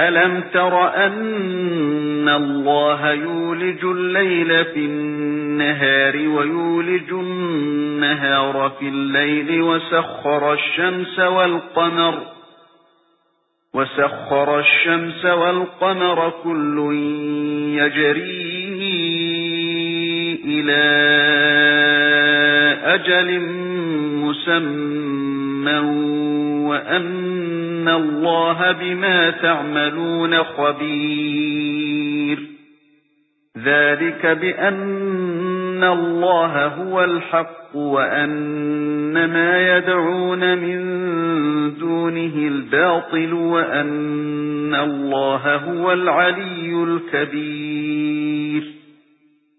أَلَمْ تَرَ أَنَّ اللَّهَ يُولِجُ اللَّيْلَ فِي النَّهَارِ وَيُولِجُ النَّهَارَ فِي اللَّيْلِ وَسَخَّرَ الشَّمْسَ وَالْقَمَرَ وَسَخَّرَ الشَّمْسَ وَالْقَمَرَ كُلٌّ يَجْرِي إِلَى أَجَلٍ مُّسَمًّى وَأَنَّ اللَّهَ بِمَا تَعْمَلُونَ خَبِيرٌ ذَلِكَ بِأَنَّ اللَّهَ هُوَ الْحَقُّ وَأَنَّ مَا يَدْعُونَ مِن دُونِهِ الْبَاطِلُ وَأَنَّ اللَّهَ هُوَ الْعَلِيُّ الْكَبِيرُ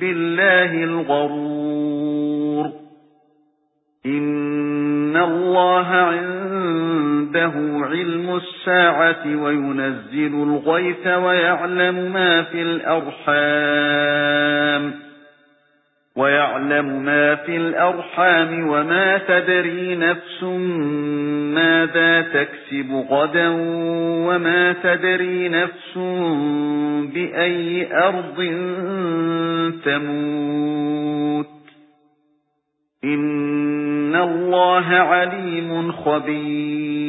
بِاللَّهِ الْغَرُورُ إِنَّ اللَّهَ عِندَهُ عِلْمُ السَّاعَةِ وَيُنَزِّلُ الْغَيْثَ وَيَعْلَمُ مَا فِي الْأَرْحَامِ وَيَعْلَمُ مَا فِي الْأَرْحَامِ وَمَا تَدْرِي نَفْسٌ مَاذَا تَكْسِبُ غَدًا وَمَا تَدْرِي نَفْسٌ بِأَيِّ أَرْضٍ تَمُوتُ. إِنَّ اللَّهَ عَلِيمٌ خَبِيرٌ.